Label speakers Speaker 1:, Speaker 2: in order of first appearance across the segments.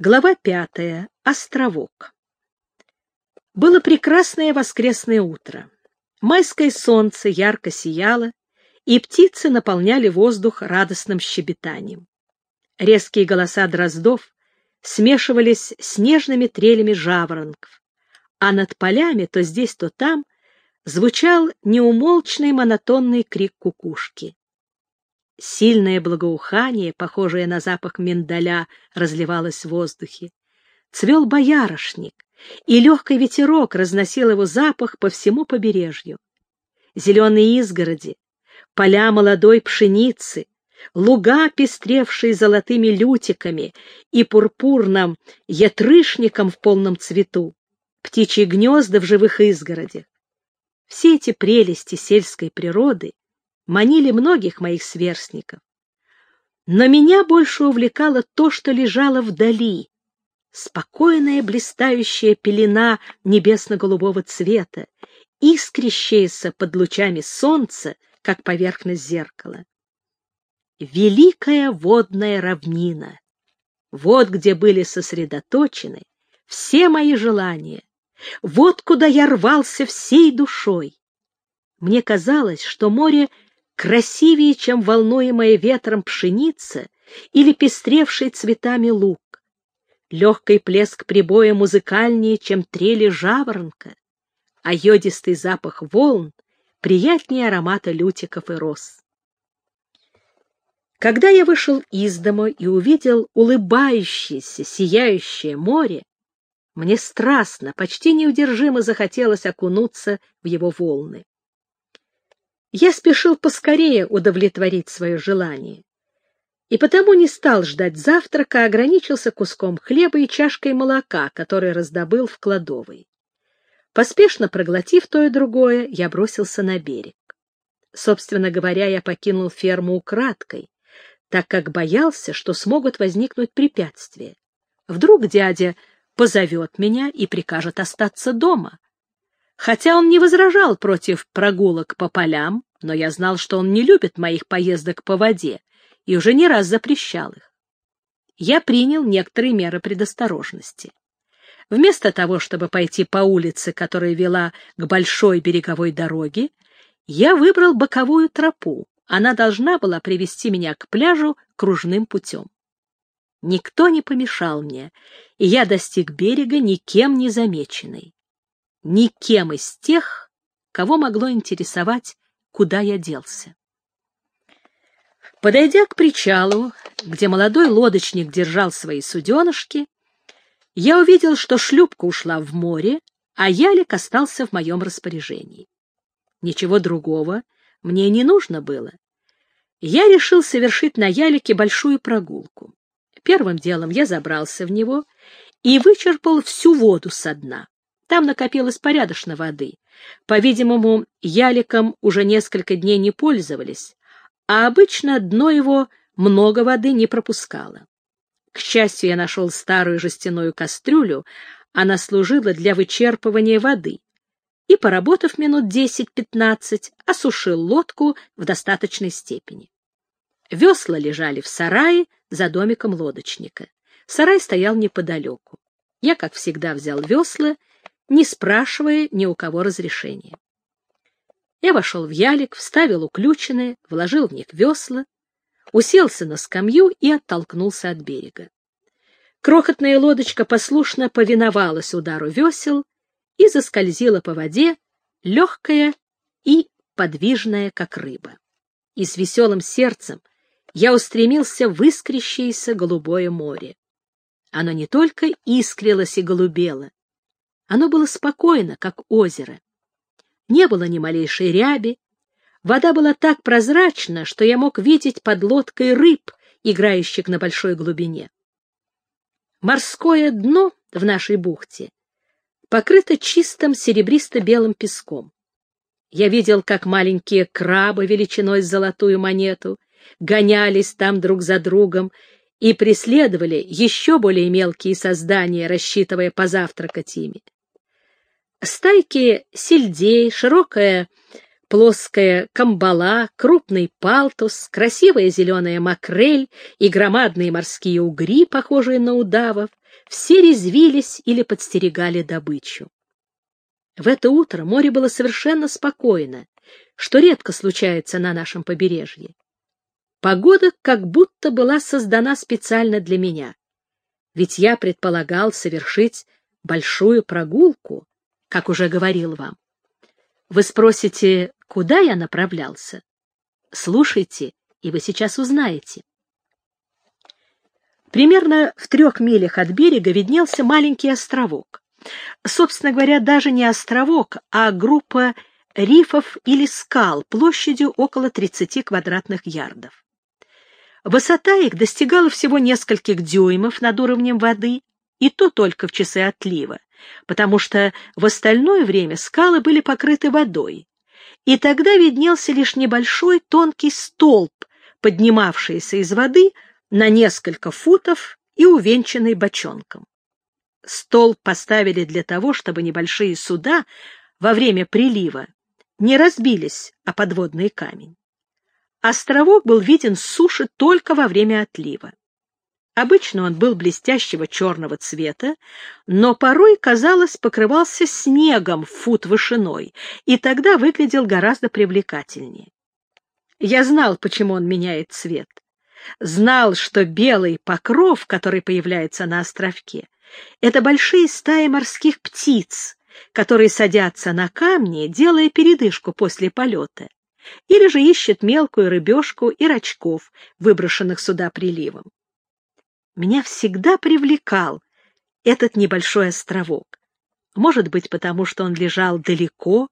Speaker 1: Глава пятая. Островок. Было прекрасное воскресное утро. Майское солнце ярко сияло, и птицы наполняли воздух радостным щебетанием. Резкие голоса дроздов смешивались с нежными трелями жаворонков, а над полями то здесь, то там звучал неумолчный монотонный крик кукушки. Сильное благоухание, похожее на запах миндаля, разливалось в воздухе. Цвел боярышник, и легкий ветерок разносил его запах по всему побережью. Зеленые изгороди, поля молодой пшеницы, луга, пестревшие золотыми лютиками и пурпурным ятрышником в полном цвету, птичьи гнезда в живых изгородях. Все эти прелести сельской природы манили многих моих сверстников. Но меня больше увлекало то, что лежало вдали. Спокойная блистающая пелена небесно-голубого цвета, искрящаяся под лучами солнца, как поверхность зеркала. Великая водная равнина. Вот где были сосредоточены все мои желания. Вот куда я рвался всей душой. Мне казалось, что море красивее, чем волнуемая ветром пшеница или пестревший цветами лук. Легкий плеск прибоя музыкальнее, чем трели жаворонка, а йодистый запах волн приятнее аромата лютиков и роз. Когда я вышел из дома и увидел улыбающееся, сияющее море, мне страстно, почти неудержимо захотелось окунуться в его волны. Я спешил поскорее удовлетворить свое желание, и потому не стал ждать завтрака, а ограничился куском хлеба и чашкой молока, который раздобыл в кладовой. Поспешно проглотив то и другое, я бросился на берег. Собственно говоря, я покинул ферму украдкой, так как боялся, что смогут возникнуть препятствия. Вдруг дядя позовет меня и прикажет остаться дома. Хотя он не возражал против прогулок по полям, но я знал, что он не любит моих поездок по воде и уже не раз запрещал их. Я принял некоторые меры предосторожности. Вместо того, чтобы пойти по улице, которая вела к большой береговой дороге, я выбрал боковую тропу. Она должна была привести меня к пляжу кружным путем. Никто не помешал мне, и я достиг берега никем не замеченный никем из тех, кого могло интересовать, куда я делся. Подойдя к причалу, где молодой лодочник держал свои суденышки, я увидел, что шлюпка ушла в море, а ялик остался в моем распоряжении. Ничего другого мне не нужно было. Я решил совершить на ялике большую прогулку. Первым делом я забрался в него и вычерпал всю воду со дна. Там накопилось порядочно воды. По-видимому, яликом уже несколько дней не пользовались, а обычно дно его много воды не пропускало. К счастью, я нашел старую жестяную кастрюлю, она служила для вычерпывания воды, и, поработав минут десять-пятнадцать, осушил лодку в достаточной степени. Весла лежали в сарае за домиком лодочника. Сарай стоял неподалеку. Я, как всегда, взял весла не спрашивая ни у кого разрешения. Я вошел в ялик, вставил уключенные, вложил в них весла, уселся на скамью и оттолкнулся от берега. Крохотная лодочка послушно повиновалась удару весел и заскользила по воде, легкая и подвижная, как рыба. И с веселым сердцем я устремился в искрящееся голубое море. Оно не только искрилось и голубело, оно было спокойно, как озеро. Не было ни малейшей ряби. Вода была так прозрачна, что я мог видеть под лодкой рыб, играющих на большой глубине. Морское дно в нашей бухте покрыто чистым серебристо-белым песком. Я видел, как маленькие крабы величиной с золотую монету гонялись там друг за другом и преследовали еще более мелкие создания, рассчитывая позавтракать ими. Стайки сельдей, широкая плоская камбала, крупный палтус, красивая зеленая макрель и громадные морские угри, похожие на удавов, все резвились или подстерегали добычу. В это утро море было совершенно спокойно, что редко случается на нашем побережье. Погода как будто была создана специально для меня, ведь я предполагал совершить большую прогулку, как уже говорил вам. Вы спросите, куда я направлялся? Слушайте, и вы сейчас узнаете. Примерно в трех милях от берега виднелся маленький островок. Собственно говоря, даже не островок, а группа рифов или скал площадью около 30 квадратных ярдов. Высота их достигала всего нескольких дюймов над уровнем воды, и то только в часы отлива, потому что в остальное время скалы были покрыты водой, и тогда виднелся лишь небольшой тонкий столб, поднимавшийся из воды на несколько футов и увенчанный бочонком. Столб поставили для того, чтобы небольшие суда во время прилива не разбились о подводный камень. Островок был виден с суши только во время отлива. Обычно он был блестящего черного цвета, но порой, казалось, покрывался снегом в фут вышиной, и тогда выглядел гораздо привлекательнее. Я знал, почему он меняет цвет. Знал, что белый покров, который появляется на островке, это большие стаи морских птиц, которые садятся на камни, делая передышку после полета, или же ищут мелкую рыбешку и рачков, выброшенных сюда приливом. Меня всегда привлекал этот небольшой островок. Может быть, потому что он лежал далеко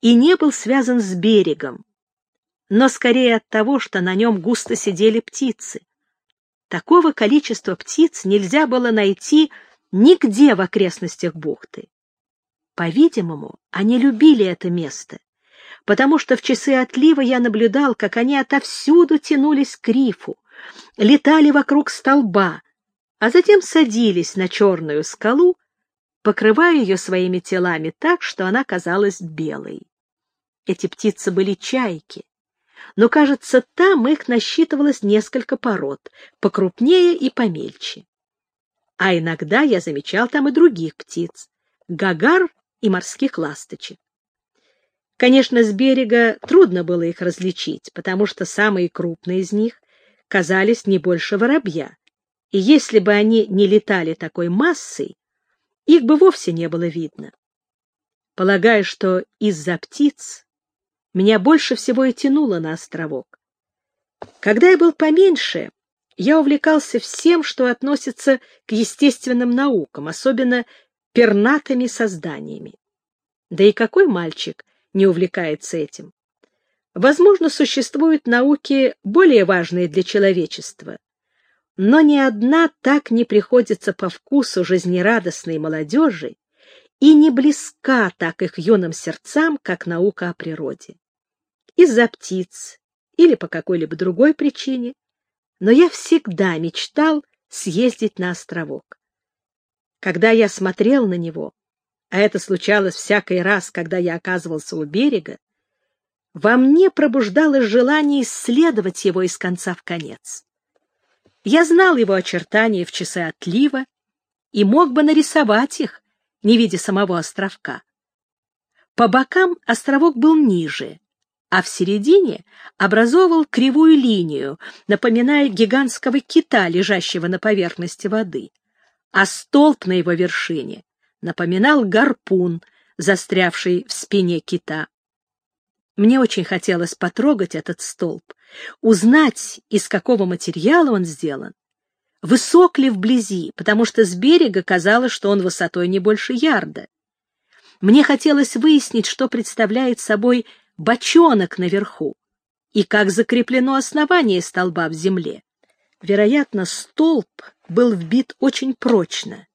Speaker 1: и не был связан с берегом, но скорее от того, что на нем густо сидели птицы. Такого количества птиц нельзя было найти нигде в окрестностях бухты. По-видимому, они любили это место, потому что в часы отлива я наблюдал, как они отовсюду тянулись к рифу, летали вокруг столба, а затем садились на черную скалу, покрывая ее своими телами так, что она казалась белой. Эти птицы были чайки, но, кажется, там их насчитывалось несколько пород, покрупнее и помельче. А иногда я замечал там и других птиц — гагар и морских ласточек. Конечно, с берега трудно было их различить, потому что самые крупные из них казались не больше воробья, и если бы они не летали такой массой, их бы вовсе не было видно. Полагаю, что из-за птиц меня больше всего и тянуло на островок. Когда я был поменьше, я увлекался всем, что относится к естественным наукам, особенно пернатыми созданиями. Да и какой мальчик не увлекается этим? Возможно, существуют науки более важные для человечества, но ни одна так не приходится по вкусу жизнерадостной молодежи и не близка так их юным сердцам, как наука о природе. Из-за птиц или по какой-либо другой причине но я всегда мечтал съездить на островок. Когда я смотрел на него, а это случалось всякий раз, когда я оказывался у берега, во мне пробуждалось желание исследовать его из конца в конец. Я знал его очертания в часы отлива и мог бы нарисовать их, не видя самого островка. По бокам островок был ниже, а в середине образовывал кривую линию, напоминая гигантского кита, лежащего на поверхности воды, а столб на его вершине напоминал гарпун, застрявший в спине кита. Мне очень хотелось потрогать этот столб, узнать, из какого материала он сделан, высок ли вблизи, потому что с берега казалось, что он высотой не больше ярда. Мне хотелось выяснить, что представляет собой бочонок наверху и как закреплено основание столба в земле. Вероятно, столб был вбит очень прочно.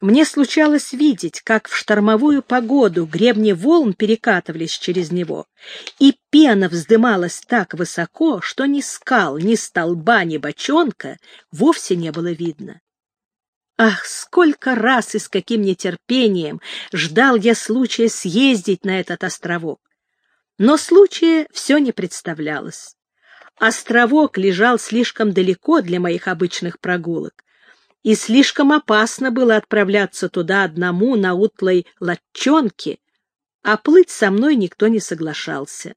Speaker 1: Мне случалось видеть, как в штормовую погоду гребни волн перекатывались через него, и пена вздымалась так высоко, что ни скал, ни столба, ни бочонка вовсе не было видно. Ах, сколько раз и с каким нетерпением ждал я случая съездить на этот островок! Но случая все не представлялось. Островок лежал слишком далеко для моих обычных прогулок, и слишком опасно было отправляться туда одному на утлой латчонке, а плыть со мной никто не соглашался.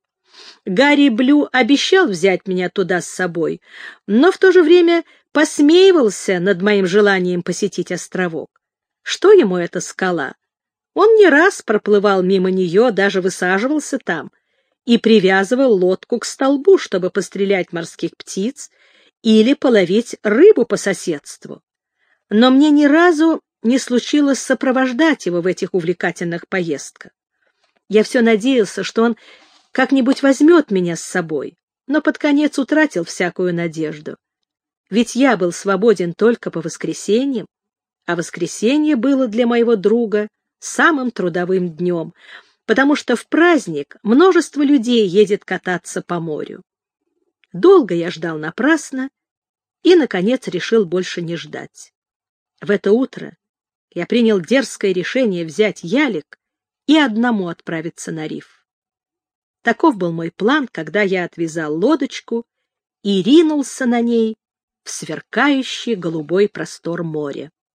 Speaker 1: Гарри Блю обещал взять меня туда с собой, но в то же время посмеивался над моим желанием посетить островок. Что ему эта скала? Он не раз проплывал мимо нее, даже высаживался там и привязывал лодку к столбу, чтобы пострелять морских птиц или половить рыбу по соседству. Но мне ни разу не случилось сопровождать его в этих увлекательных поездках. Я все надеялся, что он как-нибудь возьмет меня с собой, но под конец утратил всякую надежду. Ведь я был свободен только по воскресеньям, а воскресенье было для моего друга самым трудовым днем, потому что в праздник множество людей едет кататься по морю. Долго я ждал напрасно и, наконец, решил больше не ждать. В это утро я принял дерзкое решение взять ялик и одному отправиться на риф. Таков был мой план, когда я отвязал лодочку и ринулся на ней в сверкающий голубой простор моря.